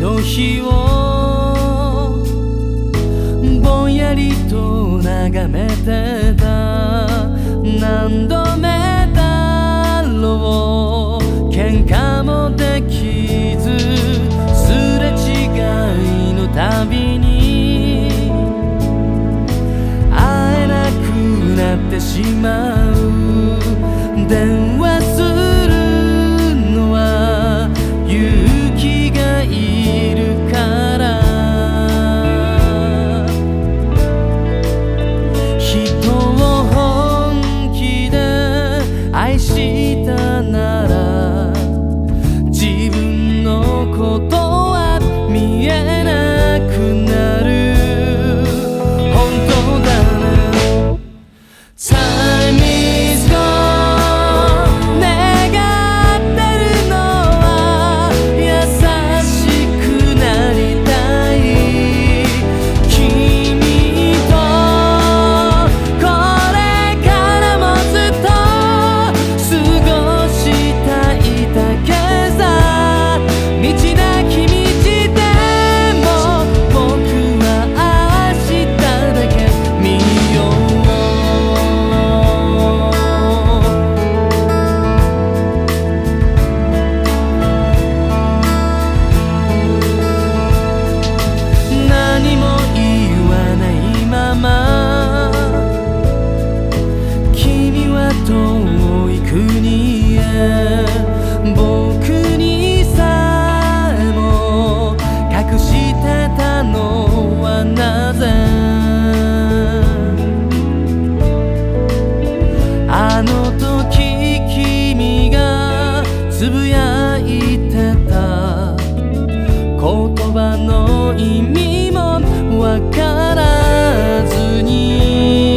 の日をぼんやりと眺めてた。何度目だろう。喧嘩もできずすれ違いのたびに。会えなくなってしまう。Coto. 言葉の意味もわからずに